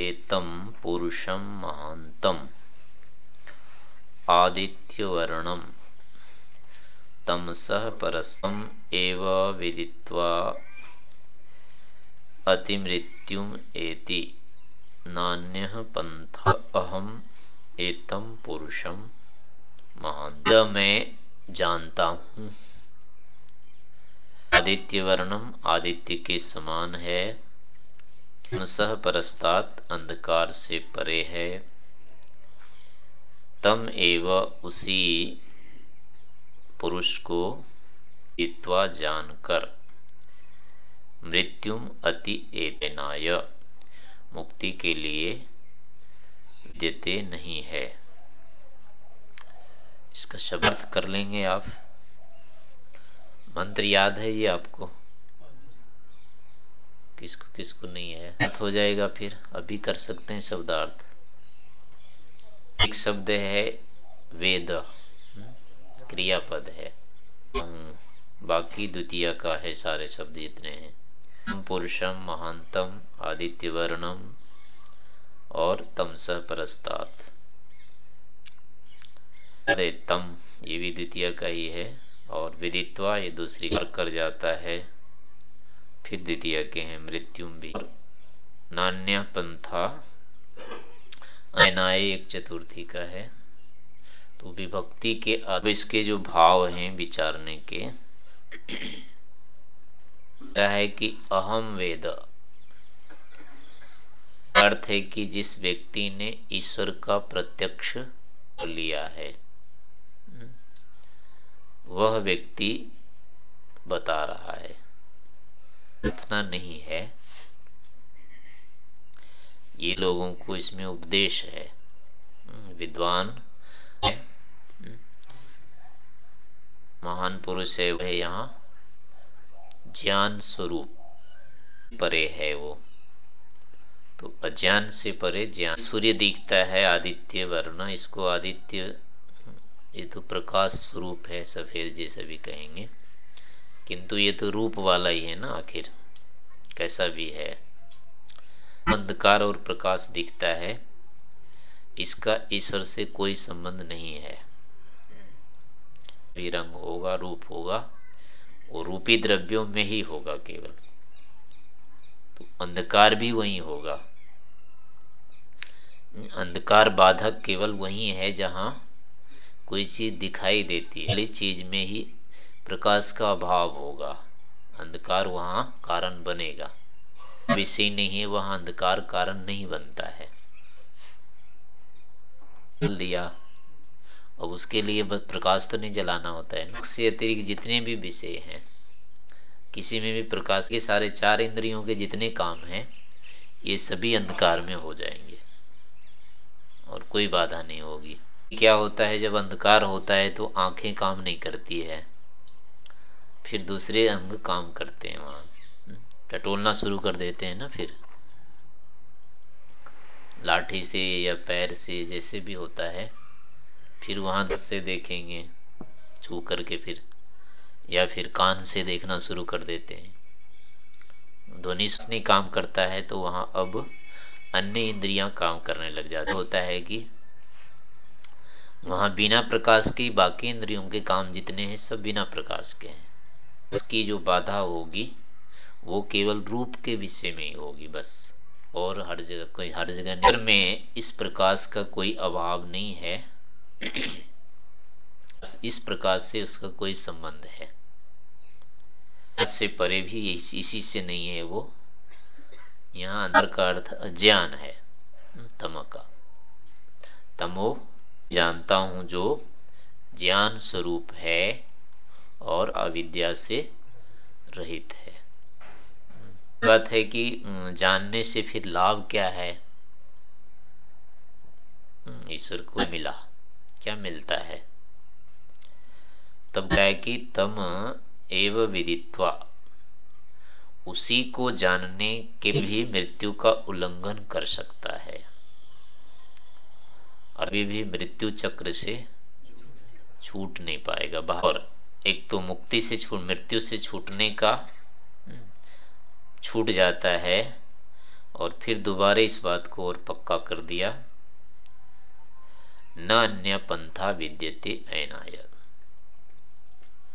एतम पुरुषम महांतम आदित्यवर्णम तमसः परसम एव विदित्वा अतिमृत्युम एति। नान्यः पंथ अहम एतम पुरुषम महांत मैं जानता हूँ। आदित्य वर्णम आदित्य के समान है। सह परस्तात अंधकार से परे है। तम एव उसी पुरुष को इत्वा जानकर मृत्युम अति एनाय मुक्ति के लिए देते नहीं है। इसका शब्द कर लेंगे आप। मंत्र याद है ये आपको? किसको किसको नहीं है। अर्थ हो जाएगा फिर। अभी कर सकते हैं शब्दार्थ। एक शब्द है वेद क्रियापद है। बाकी द्वितीय का है सारे शब्द जितने हैं। पुरुषम महानतम आदित्य वर्णम और तमस परस्तात। अरे तम, ये भी द्वितीय का ही है। और विदित्वा, ये दूसरी कर जाता है। फिर द्वितीय के हैं, मृत्यु भी। नान्य पंथा अनाय एक चतुर्थी का है। तो विभक्ति के अब इसके जो भाव हैं विचारने के है कि अहम वेद। अर्थ है कि जिस व्यक्ति ने ईश्वर का प्रत्यक्ष लिया है, वह व्यक्ति बता रहा है। इतना नहीं है। ये लोगों को इसमें उपदेश है। विद्वान है। महान पुरुष है वह यहाँ। ज्ञान स्वरूप परे है वो। तो अज्ञान से परे ज्ञान। सूर्य दिखता है आदित्य वर्ण, इसको आदित्य, ये तो प्रकाश स्वरूप है, सफ़ेद जैसा भी कहेंगे। किंतु ये तो रूप वाला ही है ना आखिर। कैसा भी है, अंधकार और प्रकाश दिखता है, इसका ईश्वर से कोई संबंध नहीं है। रंग होगा, रूप होगा, वो रूपी द्रव्यों में ही होगा केवल। तो अंधकार भी वही होगा। अंधकार बाधक केवल वही है जहाँ कोई चीज़ दिखाई देती है। चीज़ में ही प्रकाश का अभाव होगा। अंधकार वहाँ कारण बनेगा। विषय नहीं है, वहाँ अंधकार कारण नहीं बनता है। लिया अब उसके लिए प्रकाश तो नहीं जलाना होता है। से अतिरिक्त जितने भी विषय हैं, किसी में भी प्रकाश के सारे चार इंद्रियों के जितने काम हैं, ये सभी अंधकार में हो जाएँगे। और कोई बाधा नहीं होगी। क्या होता है, जब अंधकार होता है तो आँखें काम नहीं करती है। फिर दूसरे अंग काम करते हैं वहाँ। टटोलना शुरू कर देते हैं ना फिर। लाठी से या पैर से जैसे भी होता है, फिर वहाँ से देखेंगे, छू करके फिर, या फिर कान से देखना शुरू कर देते हैं। ध्वनि सुनी काम करता है तो वहाँ अब अन्य इंद्रियाँ काम करने लग जाते होता है कि वहाँ बिना प्रकाश के बाकी इंद्रियों के काम जितने हैं सब बिना प्रकाश के हैं। उसकी जो बाधा होगी, वो केवल रूप के विषय में ही होगी बस। और हर जगह, कोई हर जगह नगर में इस प्रकाश का कोई अभाव नहीं है। इस प्रकाश से उसका कोई संबंध है। इससे परे भी इसी से नहीं है वो। यहाँ अंदर का अर्थ अज्ञान है, तम का। तमो, जानता हूँ जो ज्ञान स्वरूप है और अविद्या से रहित है। बात है कि जानने से फिर लाभ क्या है? ईश्वर को मिला। क्या मिलता है? तब क्या कि तम एव विदित्वा। उसी को जानने के भी मृत्यु का उल्लंघन कर सकता है। अभी भी मृत्यु चक्र से छूट नहीं पाएगा। बाहर एक तो मुक्ति से छूट मृत्यु से छूटने का हम्म, छूट जाता है और फिर दोबारा इस बात को और पक्का कर दिया। न अन्य पंथा विद्यते ऐनाय।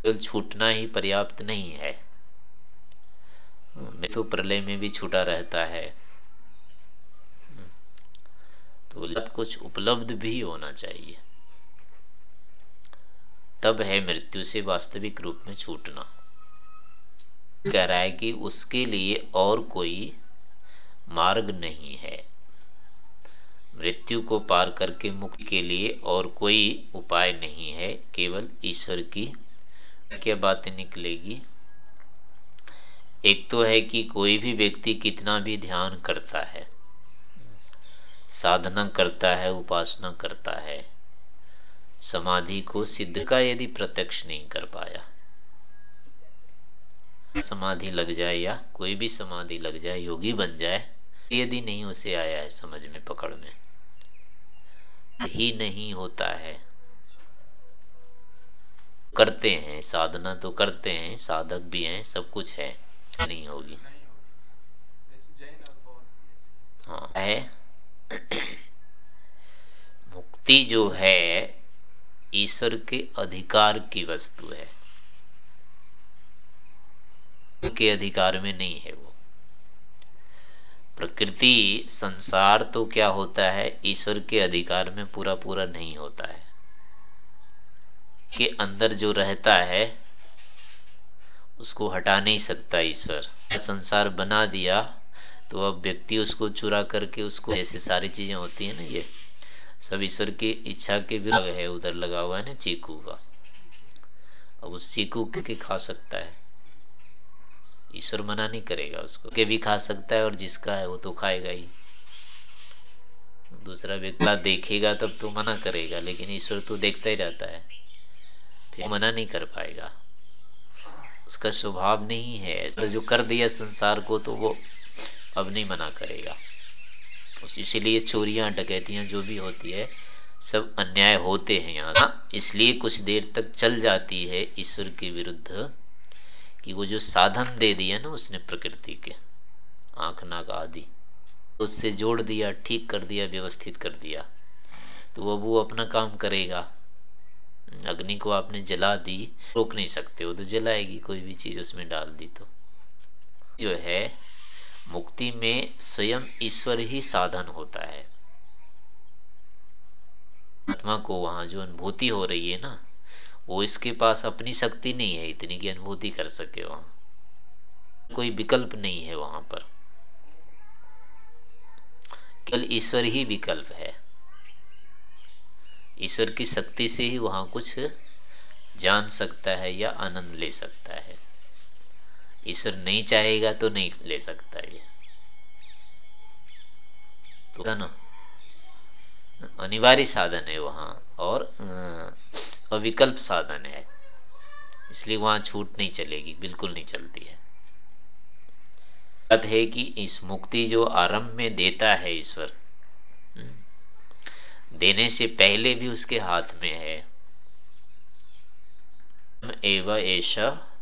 केवल छूटना ही पर्याप्त नहीं है। मैं तो प्रलय में भी छूटा रहता है। तो कुछ उपलब्ध भी होना चाहिए। तब है मृत्यु से वास्तविक रूप में छूटना। कह रहा है कि उसके लिए और कोई मार्ग नहीं है। मृत्यु को पार करके मुक्ति के लिए और कोई उपाय नहीं है, केवल ईश्वर की क्या बातें निकलेगी? एक तो है कि कोई भी व्यक्ति कितना भी ध्यान करता है, साधना करता है, उपासना करता है समाधि को सिद्ध का यदि प्रत्यक्ष नहीं कर पाया, समाधि लग जाए या कोई भी समाधि लग जाए, योगी बन जाए, यदि नहीं उसे आया है समझ में, पकड़ में, ही नहीं होता है। करते हैं, साधना तो करते हैं, साधक भी हैं, सब कुछ है, नहीं होगी। हाँ है। मुक्ति जो है ईश्वर के अधिकार की वस्तु है। के अधिकार में नहीं है वो। प्रकृति, संसार तो क्या होता है, ईश्वर के अधिकार में पूरा पूरा नहीं होता है। के अंदर जो रहता है, उसको हटा नहीं सकता ईश्वर। संसार बना दिया तो अब व्यक्ति उसको चुरा करके उसको, ऐसे सारी चीज़ें होती है ना ये। सब ईश्वर की इच्छा के विरुद्ध है, उधर लगा हुआ है ना चीकू का। अब उस चीकू के खा सकता है। ईश्वर मना नहीं करेगा उसको। के भी खा सकता है और जिसका है, वो तो खाएगा ही। दूसरा व्यक्ति देखेगा, तब तो मना करेगा, लेकिन ईश्वर तो देखता ही रहता है। फिर मना नहीं कर पाएगा। उसका स्वभाव नहीं है। ऐसा जो कर दिया संसार को तो वो अब नहीं मना करेगा। इसीलिए चोरियाँ डकैतियाँ जो भी होती है, सब अन्याय होते हैं यहाँ। इसलिए कुछ देर तक चल जाती है ईश्वर के विरुद्ध कि वो जो साधन दे दिया ना उसने प्रकृति के, आँख, नाक आदि, उससे जोड़ दिया, ठीक कर दिया, व्यवस्थित कर दिया तो अब वो अपना काम करेगा। अग्नि को आपने जला दी, रोक नहीं सकते वो तो जलाएगी, कोई भी चीज़ उसमें डाल दी तो। जो है मुक्ति में स्वयं ईश्वर ही साधन होता है। आत्मा को वहाँ जो अनुभूति हो रही है ना, वो इसके पास अपनी शक्ति नहीं है, इतनी की अनुभूति कर सके वहाँ। कोई विकल्प नहीं है वहाँ पर। केवल ईश्वर ही विकल्प है। ईश्वर की शक्ति से ही वहाँ कुछ जान सकता है या आनंद ले सकता है। ईश्वर नहीं चाहेगा तो नहीं ले सकता ये। तो अनिवार्य साधन है वहाँ और अविकल्प साधन है। इसलिए वहाँ छूट नहीं चलेगी बिल्कुल नहीं चलती है। है कि इस मुक्ति जो आरंभ में देता है ईश्वर हम्म, देने से पहले भी उसके हाथ में है। एवं ऐसा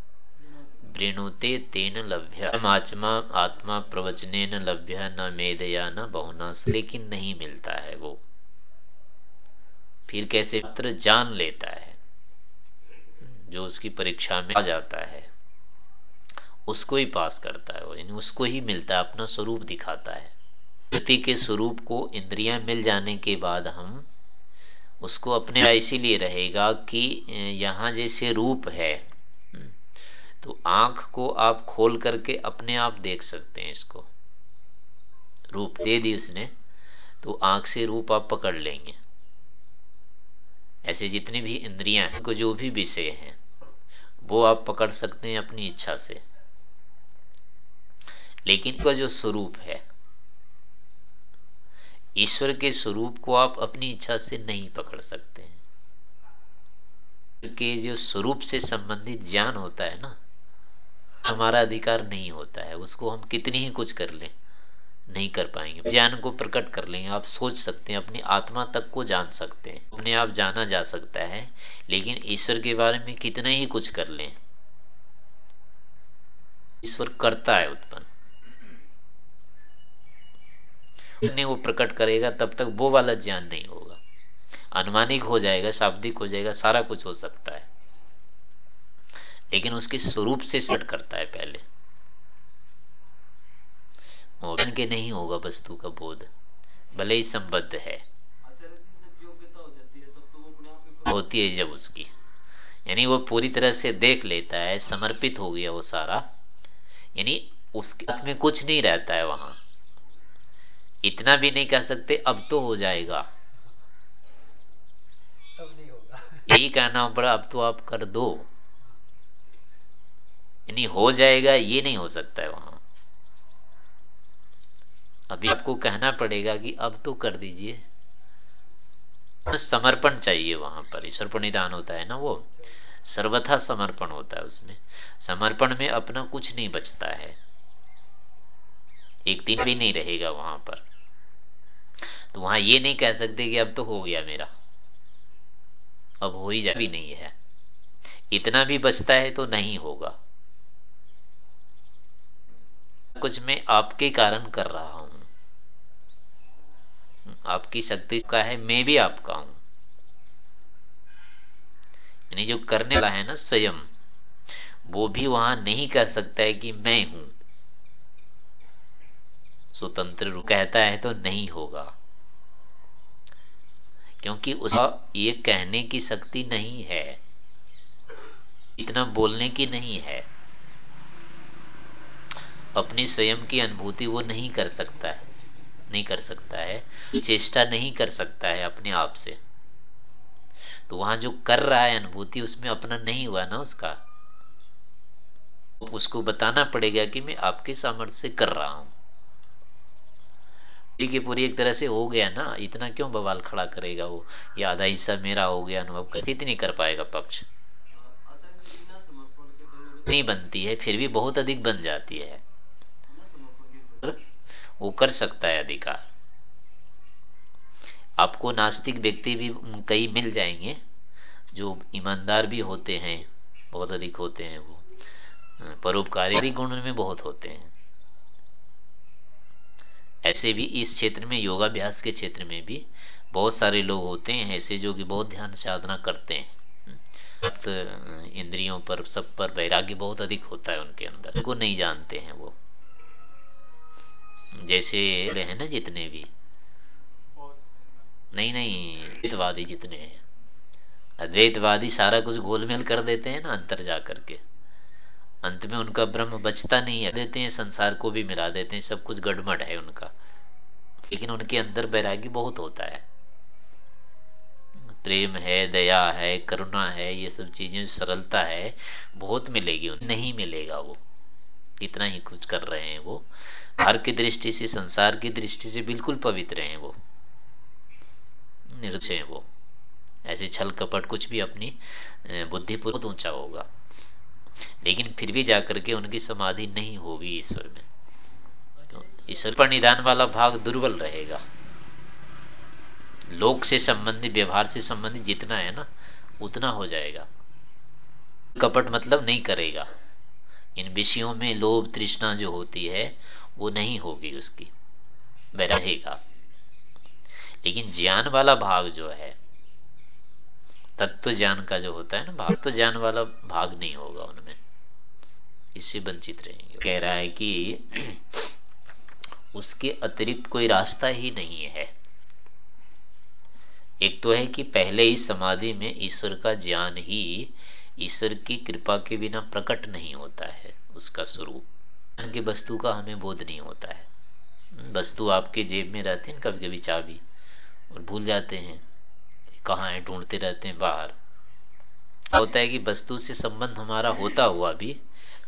वृणुते तेन लभ्य। आत्मा आत्मा प्रवचने न लभ्य, न मेधया न बहुना, लेकिन नहीं मिलता है वो। फिर कैसे पत्र जान लेता है? जो उसकी परीक्षा में आ जाता है, उसको ही पास करता है वो, यानी उसको ही मिलता है, अपना स्वरूप दिखाता है। व्यक्ति के स्वरूप को इंद्रियाँ मिल जाने के बाद हम उसको अपने इसीलिए रहेगा कि यहाँ जैसे रूप है तो आँख को आप खोल करके अपने आप देख सकते हैं इसको। रूप दे दी उसने तो आँख से रूप आप पकड़ लेंगे। ऐसे जितनी भी इंद्रियाँ हैं, को जो भी विषय हैं, वो आप पकड़ सकते हैं अपनी इच्छा से। लेकिन का जो स्वरूप है, ईश्वर के स्वरूप को आप अपनी इच्छा से नहीं पकड़ सकते हैं। के जो स्वरूप से संबंधित ज्ञान होता है ना हमारा अधिकार नहीं होता है, उसको हम कितनी ही कुछ कर लें, नहीं कर पाएँगे। ज्ञान को प्रकट कर लेंगे आप सोच सकते हैं, अपनी आत्मा तक को जान सकते हैं। अपने आप जाना जा सकता है, लेकिन ईश्वर के बारे में कितना ही कुछ कर लें। ईश्वर करता है उत्पन्न। नहीं वो प्रकट करेगा, तब तक वो वाला ज्ञान नहीं होगा। अनुमानिक हो जाएगा, शाब्दिक हो जाएगा, सारा कुछ हो सकता है। लेकिन उसके स्वरूप से सट करता है पहले। मोहन के नहीं होगा वस्तु का बोध भले ही संबद्ध है। होती है जब उसकी। यानी वो पूरी तरह से देख लेता है समर्पित हो गया वो सारा। यानी उसके हाथ में कुछ नहीं रहता है वहाँ। इतना भी नहीं कह सकते अब तो हो जाएगा। यही कहना पड़ा अब तो आप कर दो। यानी हो जाएगा ये नहीं हो सकता है वहाँ। अभी आपको कहना पड़ेगा कि अब तो कर दीजिए। समर्पण चाहिए वहाँ पर ईश्वर प्रणिधान होता है ना वो? सर्वथा समर्पण होता है उसमें। समर्पण में अपना कुछ नहीं बचता है। एक दिन भी नहीं रहेगा वहाँ पर। तो वहाँ ये नहीं कह सकते कि अब तो हो गया मेरा। अब हो ही जा भी नहीं है। इतना भी बचता है तो नहीं होगा। कुछ मैं आपके कारण कर रहा हूँ। आपकी शक्ति का है, मैं भी आपका हूँ। यानी जो करने वाला है ना स्वयं, वो भी वहाँ नहीं कह सकता है कि मैं हूँ। स्वतंत्र रूप कहता है तो नहीं होगा। क्योंकि उसका ये कहने की शक्ति नहीं है, इतना बोलने की नहीं है। अपनी स्वयं की अनुभूति वो नहीं कर सकता है, नहीं कर सकता है, चेष्टा नहीं कर सकता है अपने आप से। तो वहाँ जो कर रहा है अनुभूति, उसमें अपना नहीं हुआ ना उसका। उसको बताना पड़ेगा कि मैं आपके सामर्थ्य से कर रहा हूँ। पूरी की पूरी एक तरह से हो गया ना, इतना क्यों बवाल खड़ा करेगा वो? ये आधा हिस्सा मेरा हो गया अनुभव स्थिति नहीं कर पाएगा पक्ष। नहीं बनती है, फिर भी बहुत अधिक बन जाती है। वो कर सकता है अधिकार। आपको नास्तिक व्यक्ति भी कई मिल जाएँगे जो ईमानदार भी होते हैं बहुत अधिक होते हैं वो। परोपकारी गुण में बहुत होते हैं। ऐसे भी इस क्षेत्र में योगाभ्यास के क्षेत्र में भी बहुत सारे लोग होते हैं ऐसे जो कि बहुत ध्यान साधना करते हैं। इंद्रियों पर सब पर वैराग्य बहुत अधिक होता है उनके अंदर को नहीं जानते हैं वो। जैसे है ना जितने भी। नहीं नहीं अद्वैतवादी जितने हैं। अद्वैतवादी सारा कुछ गोलमेल कर देते हैं ना अंतर जा करके। अंत में उनका ब्रह्म बचता नहीं है। देते हैं, संसार को भी मिला देते हैं, सब कुछ गड़मड़ है उनका। लेकिन उनके अंदर बैरागी बहुत होता है। प्रेम है, दया है, करुणा है, ये सब चीज़ें सरलता है, बहुत मिलेगी नहीं मिलेगा वो। इतना ही कुछ कर रहे हैं वो। हर की दृष्टि से, संसार की दृष्टि से बिल्कुल पवित्र हैं वो। निर्दय वो। ऐसे छल कपट कुछ भी अपनी बुद्धि बहुत ऊँचा होगा। लेकिन फिर भी जाकर के उनकी समाधि नहीं होगी ईश्वर में। तो ईश्वर पर निदान वाला भाग दुर्बल रहेगा। लोक से संबंधित, व्यवहार से संबंधित जितना है ना, उतना हो जाएगा। कपट मतलब नहीं करेगा। इन विषयों में लोभ तृष्णा जो होती है वो नहीं होगी उसकी। वह रहेगा। लेकिन ज्ञान वाला भाग जो है, तत्व ज्ञान का जो होता है ना भाग तो ज्ञान वाला भाग नहीं होगा उनमें। इससे वंचित रहेंगे। कह रहा है कि उसके अतिरिक्त कोई रास्ता ही नहीं है। एक तो है कि पहले ही समाधि में ईश्वर का ज्ञान ही ईश्वर की कृपा के बिना प्रकट नहीं होता है, उसका स्वरूप। की वस्तु का हमें बोध नहीं होता है। वस्तु आपके जेब में रहते हैं कभी कभी चाबी और भूल जाते हैं। कहाँ है, ढूंढते रहते हैं, बाहर। होता है कि वस्तु से संबंध हमारा होता हुआ भी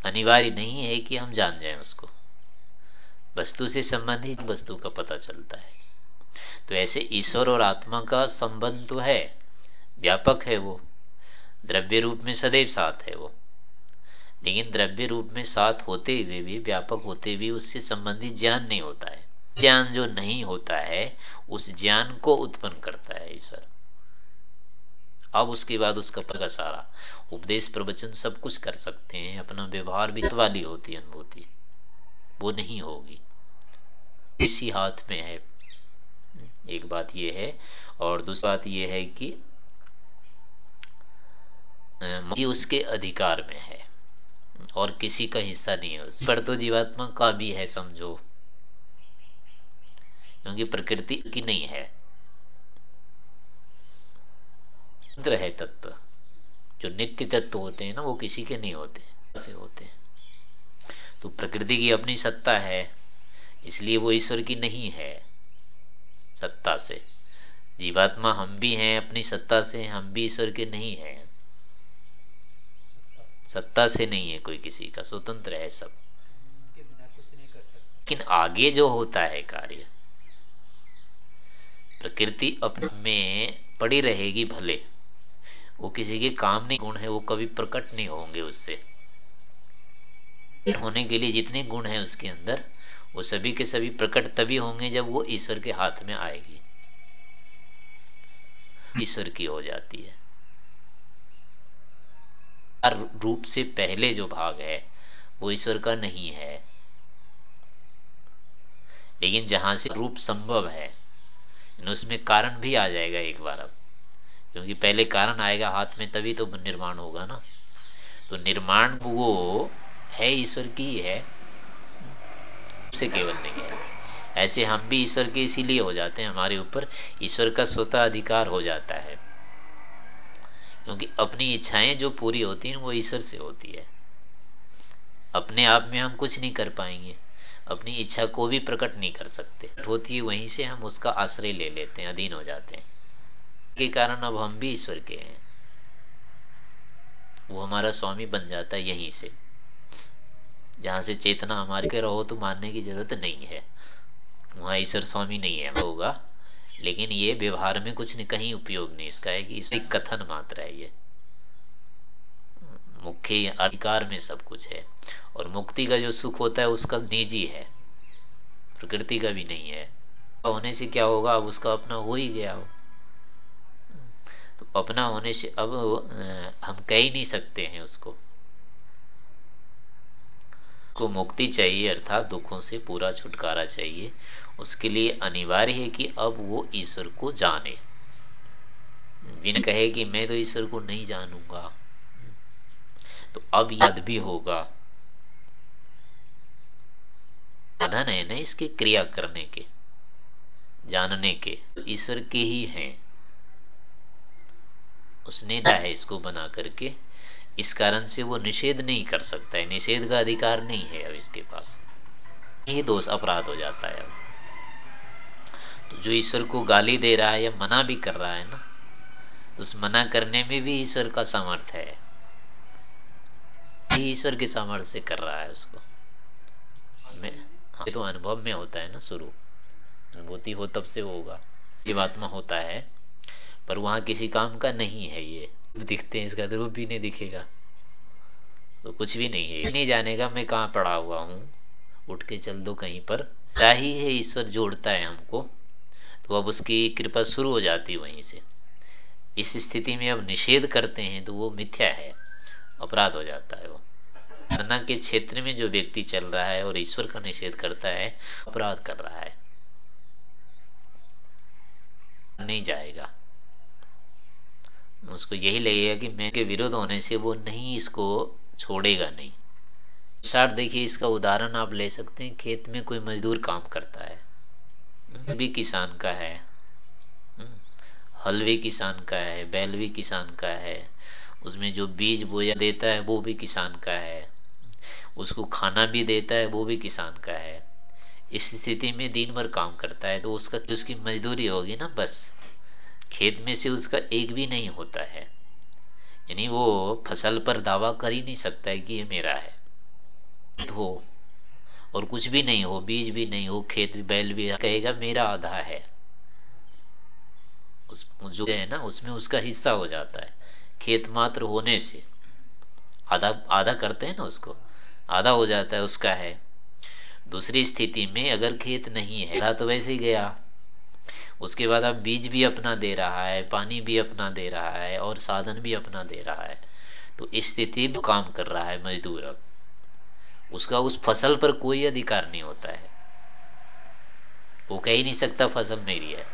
अनिवार्य नहीं है कि हम जान जाएँ उसको। वस्तु से संबंधित वस्तु का पता चलता है। तो ऐसे ईश्वर और आत्मा का संबंध तो है, व्यापक है वो, द्रव्य रूप में सदैव साथ है वो। लेकिन द्रव्य रूप में साथ होते हुए भी, व्यापक होते हुए उससे संबंधित ज्ञान नहीं होता है। ज्ञान जो नहीं होता है, उस ज्ञान को उत्पन्न करता है ईश्वर। अब उसके बाद उसका का सारा। उपदेश, प्रवचन सब कुछ कर सकते हैं, अपना व्यवहार भी वाली होती अनुभूति। वो नहीं होगी। इसी हाथ में है। एक बात यह है, और दूसरी बात यह है कि उसके अधिकार में है। और किसी का हिस्सा नहीं है उस पर तो जीवात्मा का भी है, समझो। क्योंकि प्रकृति की नहीं है। है तत्व। जो नित्य तत्व होते हैं ना, वो किसी के नहीं होते, से होते तो प्रकृति की अपनी सत्ता है, इसलिए वो ईश्वर की नहीं है सत्ता से। जीवात्मा हम भी हैं, अपनी सत्ता से हम भी ईश्वर के नहीं हैं। सत्ता से नहीं है कोई किसी का स्वतंत्र है सब। लेकिन आगे जो होता है कार्य प्रकृति अपने में पड़ी रहेगी भले। वो किसी के काम नहीं गुण है वो कभी प्रकट नहीं होंगे उससे। होने के लिए जितने गुण हैं उसके अंदर वो सभी के सभी प्रकट तभी होंगे जब वो ईश्वर के हाथ में आएगी। ईश्वर की हो जाती है। रूप से पहले जो भाग है, वो ईश्वर का नहीं है। लेकिन जहाँ से रूप संभव है उसमें कारण भी आ जाएगा एक बार अब। क्योंकि पहले कारण आएगा हाथ में, तभी तो निर्माण होगा ना। तो निर्माण वो है, ईश्वर की ही। से केवल नहीं है। ऐसे हम भी ईश्वर के इसीलिए हो जाते हैं, हमारे ऊपर ईश्वर का स्वतः अधिकार हो जाता है। क्योंकि अपनी इच्छाएँ जो पूरी होती हैं, वो ईश्वर से होती है। अपने आप में हम कुछ नहीं कर पाएँगे। अपनी इच्छा को भी प्रकट नहीं कर सकते। होती है, वहीं से हम उसका आश्रय ले लेते हैं, अधीन हो जाते हैं। के कारण अब हम भी ईश्वर के हैं। वो हमारा स्वामी बन जाता है यहीं से। जहाँ से चेतना हमारे के रहो तो मानने की ज़रूरत नहीं है। वहाँ ईश्वर स्वामी नहीं है होगा। लेकिन ये व्यवहार में कुछ नहीं कहीं उपयोग नहीं। इसका है कि इसमें कथन मात्र है ये। मुख्य अधिकार में सब कुछ है। और मुक्ति का जो सुख होता है, उसका निजी है। प्रकृति का भी नहीं है। होने से क्या होगा? अब उसका अपना हो ही गया हो। तो अपना होने से अब हम कह ही नहीं सकते हैं उसको। को मुक्ति चाहिए, अर्थात दुखों से पूरा छुटकारा चाहिए। उसके लिए अनिवार्य है कि अब वो ईश्वर को जाने। बिन कहे कि मैं तो ईश्वर को नहीं जानूँगा। तो अब याद भी होगा। साधन है ना इसके क्रिया करने के, जानने के। ईश्वर के ही हैं। उसने है इसको बना करके। इस कारण से वो निषेध नहीं कर सकता है निषेध का अधिकार नहीं है अब इसके पास। ये दोष अपराध हो जाता है अब। तो जो ईश्वर को गाली दे रहा है या मना भी कर रहा है ना उस मना करने में भी ईश्वर का सामर्थ्य है। ईश्वर के सामर्थ्य से कर रहा है उसको। में हाँ, तो अनुभव में होता है ना शुरू। अनुभूति हो तब से होगा। जीवात्मा होता है पर वहाँ किसी काम का नहीं है ये। दिखते हैं, इसका रूप भी नहीं दिखेगा। तो कुछ भी नहीं है। नहीं जानेगा मैं कहाँ पड़ा हुआ हूँ। उठ के चल दो कहीं पर। ही है, ईश्वर जोड़ता है हमको। तो अब उसकी कृपा शुरू हो जाती वहीं से। इस स्थिति में अब निषेध करते हैं तो वो मिथ्या है। अपराध हो जाता है वो। साधना के क्षेत्र में जो व्यक्ति चल रहा है और ईश्वर का निषेध करता है, अपराध कर रहा है। नहीं जाएगा। उसको यही लगेगा कि मैं के विरोध होने से वो नहीं इसको छोड़ेगा नहीं। सर देखिए, इसका उदाहरण आप ले सकते हैं, खेत में कोई मजदूर काम करता है। भी किसान का है। हल भी किसान का है, बैल भी किसान का है। उसमें जो बीज बोया देता है, वो भी किसान का है। उसको खाना भी देता है, वो भी किसान का है। इस स्थिति में दिन भर काम करता है तो उसका, उसकी मजदूरी होगी ना, बस। खेत में से उसका एक भी नहीं होता है। यानी वो फ़सल पर दावा कर ही नहीं सकता है कि ये मेरा है। हो और कुछ भी नहीं हो, बीज भी नहीं हो, खेत भी, बैल भी, कहेगा मेरा आधा है। उस, जो है ना, उसमें उसका हिस्सा हो जाता है। खेत मात्र होने से। आधा आधा करते हैं ना उसको। आधा हो जाता है, उसका है। दूसरी स्थिति में अगर खेत नहीं है तो वैसे ही गया। उसके बाद अब बीज भी अपना दे रहा है, पानी भी अपना दे रहा है और साधन भी अपना दे रहा है। तो इस स्थिति में काम कर रहा है मजदूर अब। उसका उस फ़सल पर कोई अधिकार नहीं होता है। वो कह ही नहीं सकता फ़सल मेरी है।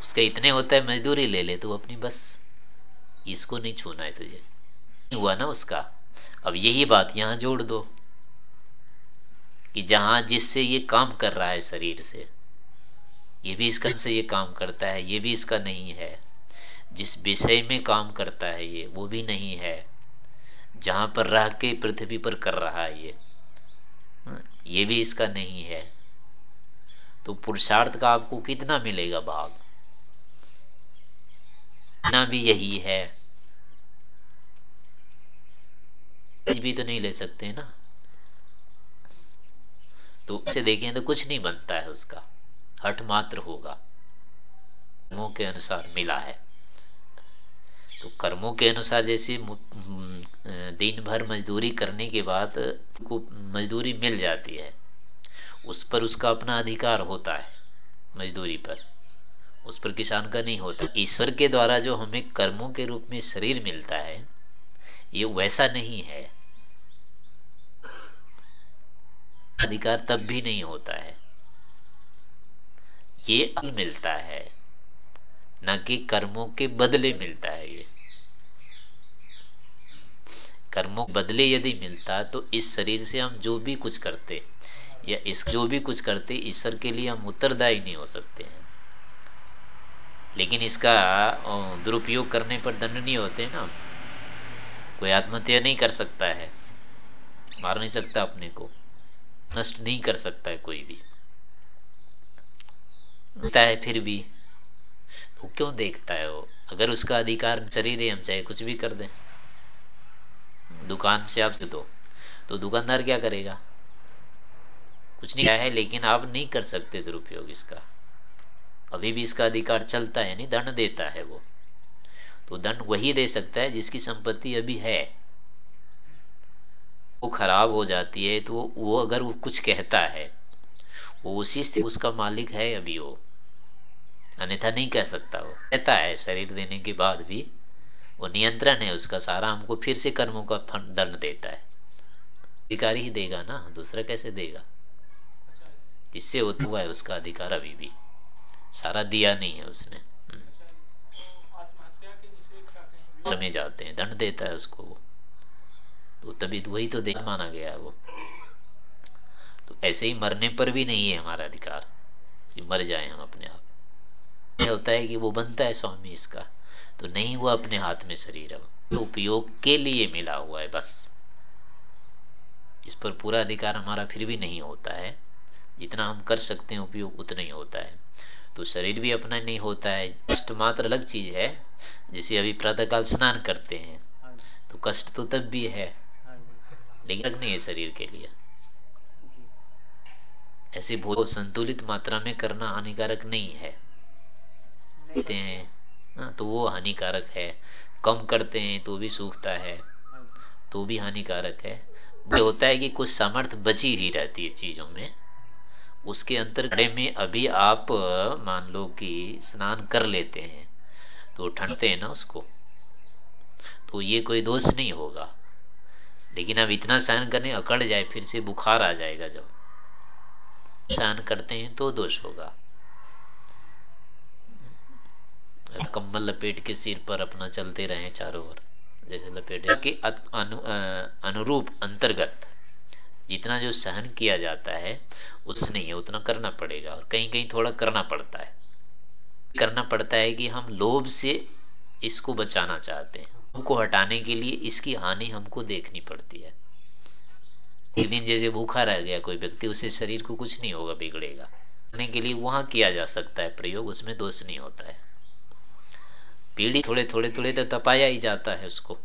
उसके इतने होता है, मजदूरी ले ले तो अपनी बस। इसको नहीं छूना है तुझे। हुआ ना उसका। अब यही बात यहाँ जोड़ दो कि जहाँ जिससे ये काम कर रहा है शरीर से ये भी इसका से ये काम करता है, ये भी इसका नहीं है। जिस विषय में काम करता है ये, वो भी नहीं है। जहाँ पर रह के पृथ्वी पर कर रहा है ये ये भी इसका नहीं है। तो पुरुषार्थ का आपको कितना मिलेगा भाग? ना भी यही है। भी तो नहीं ले सकते ना। तो उसे देखें तो कुछ नहीं बनता है उसका। हट मात्र होगा। कर्मों के अनुसार मिला है। तो कर्मों के अनुसार जैसे दिन भर मजदूरी करने के बाद को मजदूरी मिल जाती है, उस पर उसका अपना अधिकार होता है मजदूरी पर। उस पर किसान का नहीं होता। ईश्वर के द्वारा जो हमें कर्मों के रूप में शरीर मिलता है, ये वैसा नहीं है। अधिकार तब भी नहीं होता है ये अल मिलता है, न कि कर्मों के बदले मिलता है ये। कर्मों बदले यदि मिलता तो इस शरीर से हम जो भी कुछ करते या इस जो भी कुछ करते, ईश्वर के लिए हम उत्तरदायी नहीं हो सकते हैं। लेकिन इसका दुरुपयोग करने पर दंड नहीं होते ना। कोई आत्महत्या नहीं कर सकता है, मार नहीं सकता अपने को, नष्ट नहीं कर सकता है कोई भी। होता है फिर भी। तो क्यों देखता है वो? अगर उसका अधिकार शरीर है हम चाहे कुछ भी कर दें। दुकान से आप से दो। तो दुकानदार क्या करेगा? कुछ नहीं है, लेकिन आप नहीं कर सकते दुरुपयोग इसका। अभी भी इसका अधिकार चलता है नहीं दंड देता है वो। तो दंड वही दे सकता है जिसकी संपत्ति अभी है। वो खराब हो जाती है तो वो अगर वो कुछ कहता है वो उसी स्थिति उसका मालिक है अभी वो। अन्यथा नहीं कह सकता वो। कहता है शरीर देने के बाद भी वो नियंत्रण है उसका सारा हमको फिर से कर्मों का फंड दंड देता है। अधिकारी ही देगा ना दूसरा कैसे देगा? जिससे होता हुआ है उसका अधिकार अभी भी। सारा दिया नहीं है उसने। में जाते हैं दंड देता है उसको वो। तो तभी तो वही तो देख माना गया है वो। तो ऐसे ही मरने पर भी नहीं है हमारा अधिकार। कि मर जाए हम अपने आप। होता है कि वो बनता है स्वामी इसका। तो नहीं हुआ अपने हाथ में शरीर अब उपयोग के लिए मिला हुआ है बस। इस पर पूरा अधिकार हमारा फिर भी नहीं होता है। जितना हम कर सकते हैं उपयोग उतना ही होता है। तो शरीर भी अपना नहीं होता है। कष्ट मात्र अलग चीज़ है। जिसे अभी प्रातःकाल स्नान करते हैं तो कष्ट तो तब भी है। लेकिन अलग नहीं है शरीर के लिए। ऐसे भोजन संतुलित मात्रा में करना हानिकारक नहीं है। लेते हैं। हाँ, तो वो हानिकारक है। कम करते हैं तो भी सूखता है। तो भी हानिकारक है। जो होता है कि कुछ सामर्थ्य बची ही रहती है चीज़ों में। उसके अंतर्गढ़े में अभी आप मान लो कि स्नान कर लेते हैं तो ठंडते हैं ना उसको तो ये कोई दोष नहीं होगा। लेकिन अब इतना सहन करने अकड़ जाए फिर से बुखार आ जाएगा जब। सहन करते हैं तो दोष होगा। कम्बल लपेट के सिर पर अपना चलते रहे चारों ओर जैसे लपेटे के अनु, अनुरूप अंतर्गत जितना जो सहन किया जाता है उसने ही उतना करना पड़ेगा और कहीं कहीं थोड़ा करना पड़ता है। करना पड़ता है कि हम लोभ से इसको बचाना चाहते हैं। हमको हटाने के लिए इसकी हानि हमको देखनी पड़ती है। एक दिन जैसे भूखा रह गया कोई व्यक्ति उसे शरीर को कुछ नहीं होगा बिगड़ेगा। करने के लिए वहाँ किया जा सकता है प्रयोग, उसमें दोष नहीं होता है। पीढ़ी थोड़े थोड़े थोड़े तो तपाया ही जाता है उसको।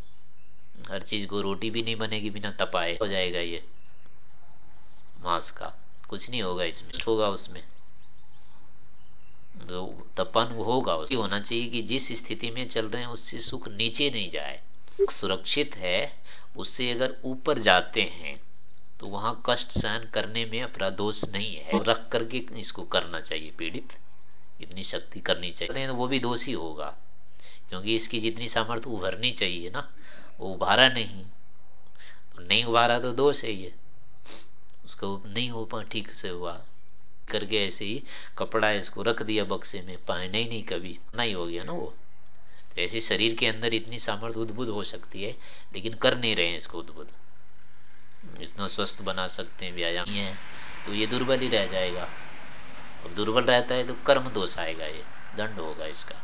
हर चीज़ को रोटी भी नहीं बनेगी बिना तपाए। हो जाएगा ये मांस का। कुछ नहीं होगा इसमें होगा उसमें। तो तपन होगा, उसकी होना चाहिए कि जिस स्थिति में चल रहे हैं, उससे सुख नीचे नहीं जाए। सुरक्षित है, उससे अगर ऊपर जाते हैं तो वहाँ कष्ट सहन करने में अपराध दोष नहीं है। रख करके इसको करना चाहिए, पीड़ित। इतनी शक्ति करनी चाहिए। तो वो भी दोष होगा, क्योंकि इसकी जितनी सामर्थ्य उभरनी चाहिए ना, वो उभारा नहीं। तो नहीं उभारा तो दोष है ये। उसको नहीं हो पा, ठीक से हुआ। करके ऐसे ही कपड़ा इसको रख दिया बक्से में पहने ही नहीं कभी। नहीं हो गया ना वो। तो ऐसे शरीर के अंदर इतनी सामर्थ्य उद्भुत हो सकती है, लेकिन कर नहीं रहे हैं इसको उद्भुत। इतना स्वस्थ बना सकते हैं, व्यायाम है तो ये दुर्बल ही रह जाएगा। और दुर्बल रहता है तो कर्म दोष आएगा ये, दंड होगा इसका।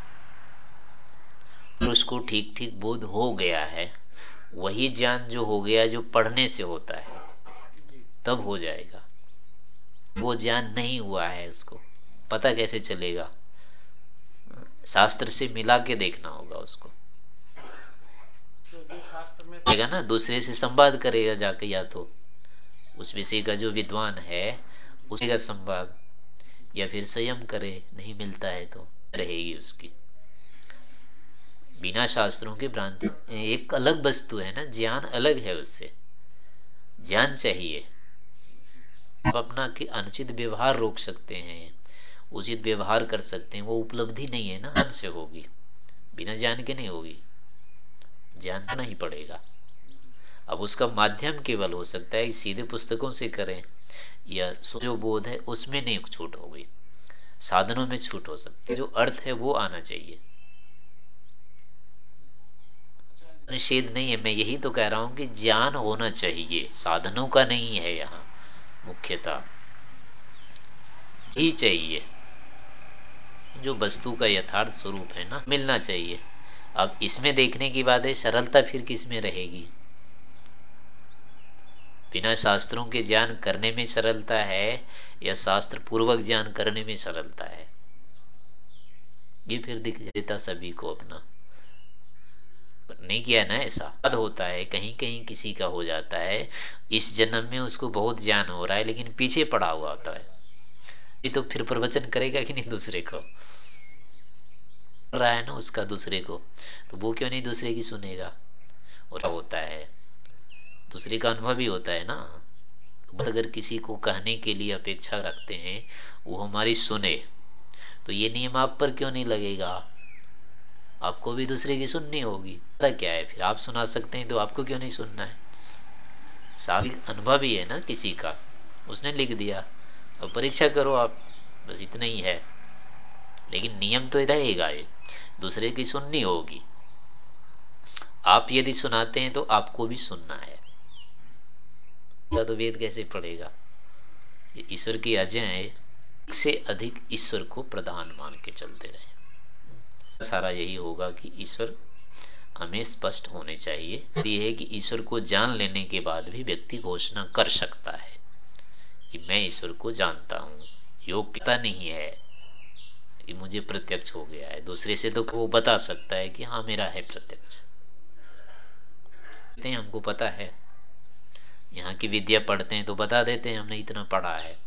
और उसको ठीक ठीक बोध हो गया है, वही ज्ञान जो हो गया, जो पढ़ने से होता है, तब हो जाएगा। वो ज्ञान नहीं हुआ है उसको पता कैसे चलेगा? शास्त्र से मिला के देखना होगा उसको। तो ना, दूसरे से संवाद करेगा जाके, या तो उस विषय का जो विद्वान है, उसी का संवाद, या फिर संयम करे, नहीं मिलता है तो रहेगी उसकी। बिना शास्त्रों की भ्रांति, एक अलग वस्तु है ना, ज्ञान अलग है उससे। ज्ञान चाहिए। आप अपना कि अनुचित व्यवहार रोक सकते हैं, उचित व्यवहार कर सकते हैं, वो उपलब्धि नहीं है ना से होगी। बिना ज्ञान के नहीं होगी। ज्ञान तो नहीं पड़ेगा। अब उसका माध्यम केवल हो सकता है सीधे पुस्तकों से करें, या जो बोध है, उसमें नहीं छूट होगी साधनों में छूट हो सकती है। जो अर्थ है, वो आना चाहिए। निषेध नहीं है। मैं यही तो कह रहा हूँ कि ज्ञान होना चाहिए। साधनों का नहीं है यहाँ, मुख्यता। ही चाहिए। जो वस्तु का यथार्थ स्वरूप है ना, मिलना चाहिए। अब इसमें देखने की बात है, सरलता फिर किसमें रहेगी? बिना शास्त्रों के ज्ञान करने में सरलता है, या शास्त्र पूर्वक ज्ञान करने में सरलता है? ये फिर दिख देता सभी को अपना। नहीं किया ना, ऐसा होता है कहीं कहीं किसी का हो जाता है। इस जन्म में उसको बहुत ज्ञान हो रहा है, लेकिन पीछे पड़ा हुआ होता है। ये तो फिर प्रवचन करेगा कि नहीं दूसरे को? रहा है ना उसका दूसरे को तो वो क्यों नहीं दूसरे की सुनेगा? और होता है? दूसरे का अनुभव ही होता है ना। अगर किसी को कहने के लिए अपेक्षा रखते हैं, वो हमारी सुने तो ये नियम आप पर क्यों नहीं लगेगा? आपको भी दूसरे की सुननी होगी। क्या है? फिर आप सुना सकते हैं तो आपको क्यों नहीं सुनना है? शास्त्रिक अनुभव ही है ना किसी का। उसने लिख दिया अब परीक्षा करो आप। बस इतना ही है। लेकिन नियम तो रहेगा ये दूसरे की सुननी होगी। आप यदि सुनाते हैं तो आपको भी सुनना है। तो वेद कैसे पढ़ेगा? ईश्वर की अजय से अधिक ईश्वर को प्रधान मान के चलते रहे। सारा यही होगा कि ईश्वर हमें स्पष्ट होने चाहिए। यह है कि ईश्वर को जान लेने के बाद भी व्यक्ति घोषणा कर सकता है कि मैं ईश्वर को जानता हूँ। योग्यता नहीं है। कि मुझे प्रत्यक्ष हो गया है। दूसरे से तो वो बता सकता है कि हाँ मेरा है प्रत्यक्ष। हैं, हमको पता है। यहाँ की विद्या पढ़ते हैं तो बता देते हैं, हमने इतना पढ़ा है।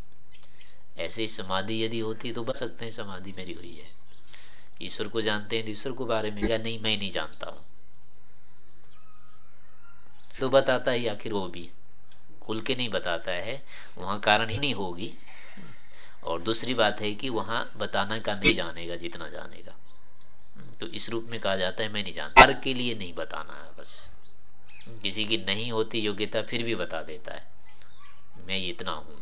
ऐसे ही समाधि यदि होती तो बता सकते हैं, समाधि मेरी हुई है। ईश्वर को जानते हैं ईश्वर को बारे में। या नहीं, मैं नहीं जानता हूँ। तो बताता ही आखिर वो भी। खुल के नहीं बताता है। वहाँ कारण ही नहीं होगी। और दूसरी बात है कि वहाँ बताना का नहीं जानेगा जितना जानेगा। तो इस रूप में कहा जाता है मैं नहीं जानता। हर के लिए नहीं बताना है बस। किसी की नहीं होती योग्यता फिर भी बता देता है। मैं इतना हूँ।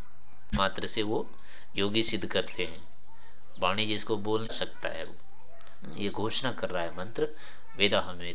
मात्र से वो योगी सिद्ध करते हैं। वाणी जिसको बोल सकता है वो। ये घोषणा कर रहा है मंत्र वेदा हमें